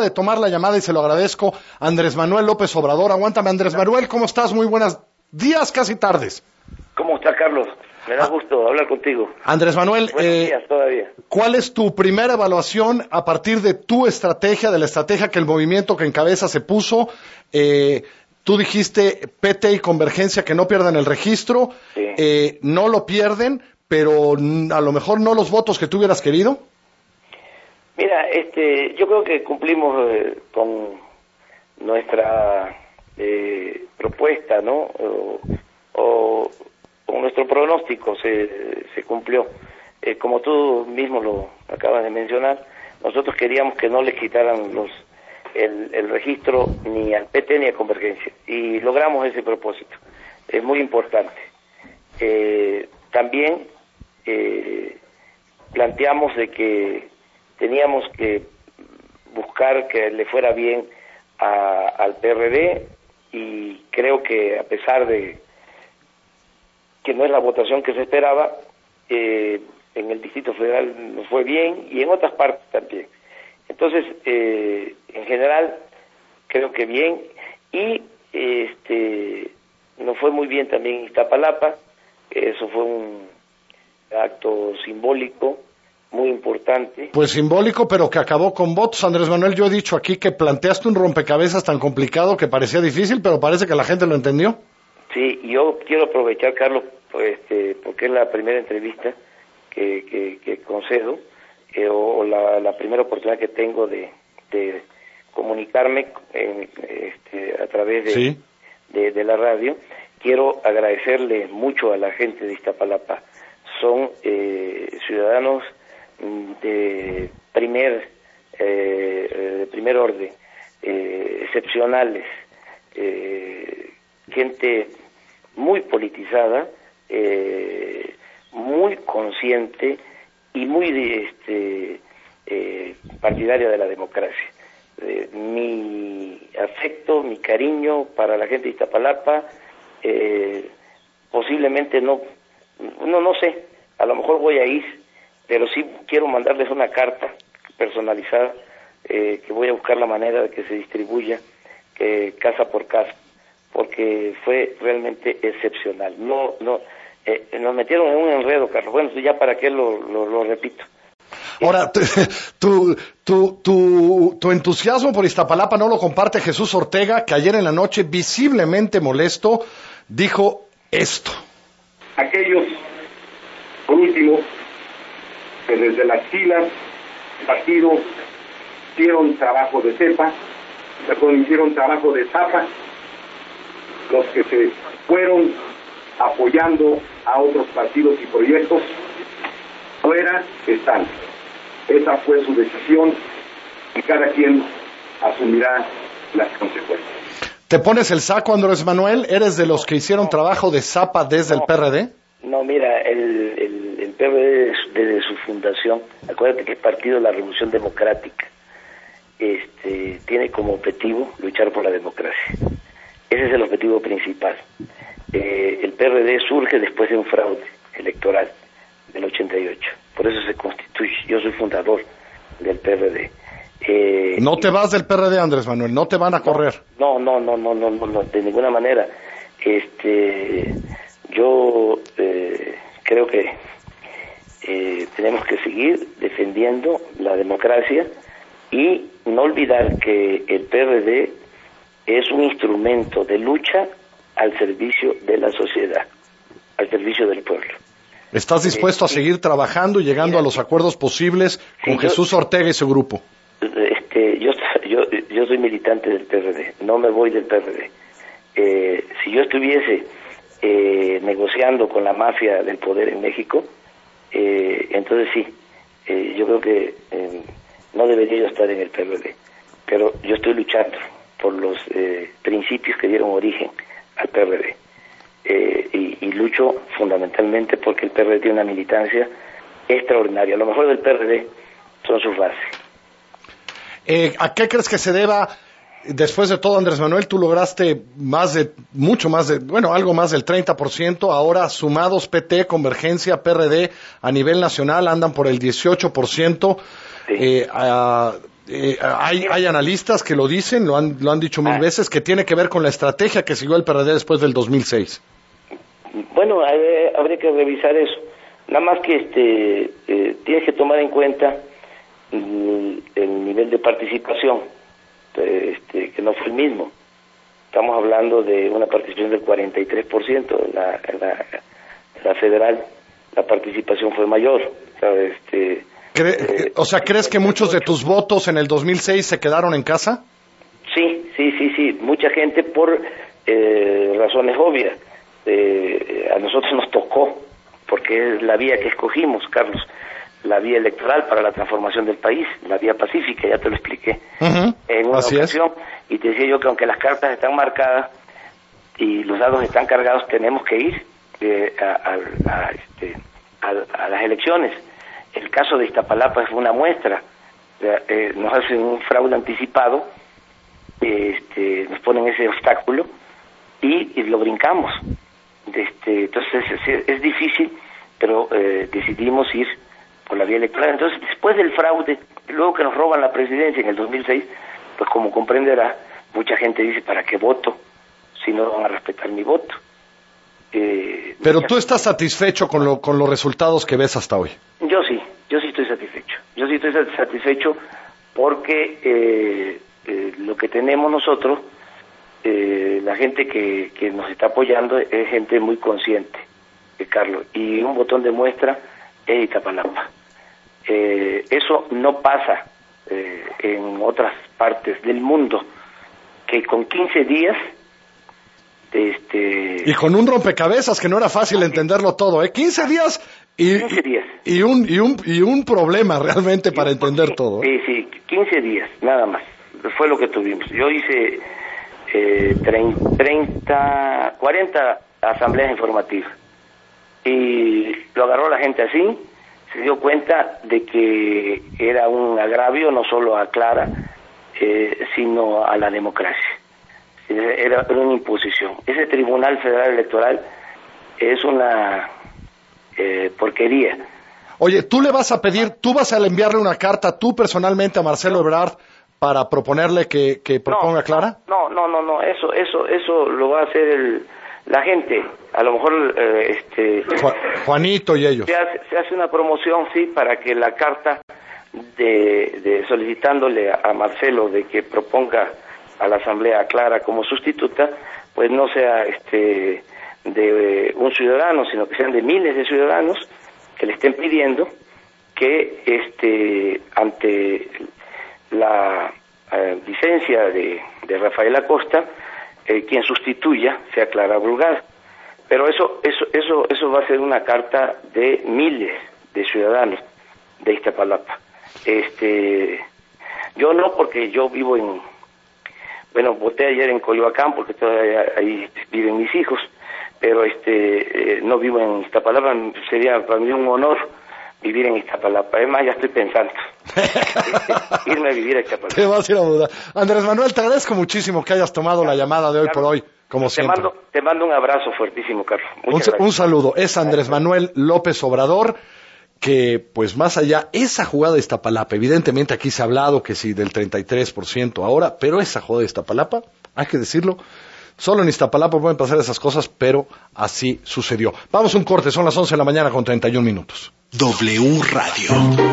acaba de tomar la llamada y se lo agradezco. Andrés Manuel López Obrador, aguántame. Andrés Manuel, ¿cómo estás? Muy buenas días, casi tardes. ¿Cómo está, Carlos? Me da gusto hablar contigo. Andrés Manuel, eh, días todavía. ¿cuál es tu primera evaluación a partir de tu estrategia, de la estrategia que el movimiento que encabeza se puso? Eh, tú dijiste PT y Convergencia que no pierdan el registro. Sí. Eh, no lo pierden, pero a lo mejor no los votos que tú hubieras querido. Mira, este, yo creo que cumplimos eh, con nuestra eh, propuesta, ¿no? O, con nuestro pronóstico se, se cumplió. Eh, como tú mismo lo acabas de mencionar, nosotros queríamos que no le quitaran los el, el registro ni al PT ni a Convergencia y logramos ese propósito. Es muy importante. Eh, también eh, planteamos de que teníamos que buscar que le fuera bien al PRD y creo que a pesar de que no es la votación que se esperaba, eh, en el Distrito Federal nos fue bien y en otras partes también. Entonces, eh, en general, creo que bien y este nos fue muy bien también en Iztapalapa, eso fue un acto simbólico muy importante. Pues simbólico, pero que acabó con votos. Andrés Manuel, yo he dicho aquí que planteaste un rompecabezas tan complicado que parecía difícil, pero parece que la gente lo entendió. Sí, yo quiero aprovechar, Carlos, pues, este, porque es la primera entrevista que, que, que concedo, eh, o, la, la primera oportunidad que tengo de, de comunicarme en, este, a través de, Sí. de, de la radio. Quiero agradecerle mucho a la gente de Iztapalapa. Son eh, ciudadanos de primer, eh, de primer orden, eh, excepcionales, eh, gente muy politizada, muy consciente y muy este, partidaria de la democracia. Mi afecto, mi cariño para la gente de Iztapalapa, posiblemente no, no, no sé, a lo mejor voy a ir, pero sí quiero mandarles una carta personalizada eh, que voy a buscar la manera de que se distribuya eh, casa por casa, porque fue realmente excepcional. No, no, eh, nos metieron en un enredo, Carlos. Bueno, ya para qué lo, lo, lo repito. Ahora, tu, tu, tu, tu, tu entusiasmo por Iztapalapa no lo comparte Jesús Ortega, que ayer en la noche, visiblemente molesto, dijo esto. aquellos, por último, que desde las filas partido hicieron trabajo de cepa, perdón, hicieron trabajo de zapa, los que se fueron apoyando a otros partidos y proyectos, fuera están. Esa fue su decisión y cada quien asumirá las consecuencias. ¿Te pones el saco, Andrés Manuel? ¿Eres de los que hicieron trabajo de zapa desde el. PRD? No, mira, el PRD desde su fundación, acuérdate que el Partido de la Revolución Democrática este, tiene como objetivo luchar por la democracia. Ese es el objetivo principal. Eh, el PRD surge después de un fraude electoral del 88. Por eso se constituye. Yo soy fundador del PRD. Eh, No te vas del PRD, Andrés Manuel, no te van a correr. no, no, no, no, no, no, no, de ninguna manera. Este, yo eh, creo que eh, tenemos que seguir defendiendo la democracia y no olvidar que el PRD es un instrumento de lucha al servicio de la sociedad, al servicio del pueblo. ¿Estás dispuesto a seguir trabajando y llegando a los acuerdos posibles con Sí, yo- Jesús Ortega y su grupo? este yo yo yo soy militante del PRD no me voy del PRD Eh, si yo estuviese eh, negociando con la mafia del poder en México eh, entonces sí eh, yo creo que eh, no debería yo estar en el PRD pero yo estoy luchando por los eh, principios que dieron origen al PRD Eh, y, y lucho fundamentalmente porque el PRD tiene una militancia extraordinaria. Lo mejor del PRD son sus bases. ¿A qué crees que se deba después de todo, Andrés Manuel, tú lograste más de, mucho más de, bueno, algo más del 30%. Ahora, sumados PT, Convergencia, PRD, a nivel nacional, andan por el 18%. Eh, eh, hay, hay, analistas que lo dicen, lo han, lo han dicho mil ah. veces, que tiene que ver con la estrategia que siguió el PRD después del 2006. Bueno, habría que revisar eso. Nada más que este, eh, tienes que tomar en cuenta el, nivel de participación, este, que no fue el mismo. Estamos hablando de una participación del 43%, en la, la, la federal la participación fue mayor. Este, eh, o sea, ¿crees que muchos de tus votos en el 2006 se quedaron en casa? Sí, sí, sí, sí. Mucha gente por eh, razones obvias. Eh, a nosotros nos tocó, porque es la vía que escogimos, Carlos, la vía electoral para la transformación del país, la vía pacífica, ya te lo expliqué en una ocasión. Y te decía yo que aunque las cartas están marcadas y los dados están cargados, tenemos que ir a, este, a las elecciones el caso de Iztapalapa es una muestra. Eh, nos hacen un fraude anticipado, este, nos ponen ese obstáculo y, lo brincamos. Este, entonces es, difícil, pero eh, decidimos ir por la vía electoral. Entonces, después del fraude, luego que nos roban la presidencia en el 2006, pues como comprenderá, mucha gente dice, ¿para qué voto si no van a respetar mi voto? Eh, Pero tú estás satisfecho con, lo, con los resultados que ves hasta hoy. Yo sí, yo sí estoy satisfecho. Yo sí estoy satisfecho porque eh, eh, lo que tenemos nosotros, la gente que, que nos está apoyando es gente muy consciente, Carlos, y un botón de muestra es Itapalapa. Eso no pasa en otras partes del mundo, que con 15 días este... Y con un rompecabezas que no era fácil entenderlo todo, ¿eh? 15 días y, 15 días. Y, un, y, un, y un problema realmente para entender todo. ¿eh? Sí, sí, 15 días, nada más. Fue lo que tuvimos. Yo hice eh, 30, 40 asambleas informativas. Y lo agarró la gente así, se dio cuenta de que era un agravio no solo a Clara, eh, sino a la democracia era, una imposición. Ese Tribunal Federal Electoral es una eh, porquería. Oye, tú le vas a pedir, tú vas a enviarle una carta tú personalmente a Marcelo Ebrard para proponerle que, proponga Clara? No, no, no, no, eso, eso, eso lo va a hacer el, la gente. A lo mejor, eh, este, Juanito y ellos. Se hace, se hace, una promoción, sí, para que la carta de, de solicitándole a Marcelo de que proponga a la Asamblea Clara como sustituta, pues no sea este de eh, un ciudadano, sino que sean de miles de ciudadanos que le estén pidiendo que este ante la eh, licencia de, de, Rafael Acosta, eh, quien sustituya sea Clara Brugada. Pero eso, eso, eso, eso va a ser una carta de miles de ciudadanos de Iztapalapa. Este, yo no, porque yo vivo en, bueno, voté ayer en Coyoacán porque todavía ahí viven mis hijos, pero este eh, no vivo en Iztapalapa, sería para mí un honor vivir en Iztapalapa. Además, ya estoy pensando irme a vivir a Iztapalapa. Te vas a ir a mudar. Andrés Manuel, te agradezco muchísimo que hayas tomado la llamada de hoy por hoy, como te siempre. Mando, te mando un abrazo fuertísimo, Carlos. Un, un, saludo. Es Andrés Manuel López Obrador que pues más allá, esa jugada de Iztapalapa, evidentemente aquí se ha hablado que sí del 33% ahora, pero esa jugada de Iztapalapa, hay que decirlo, solo en Iztapalapa pueden pasar esas cosas, pero así sucedió. Vamos a un corte, son las 11 de la mañana con 31 minutos. W Radio.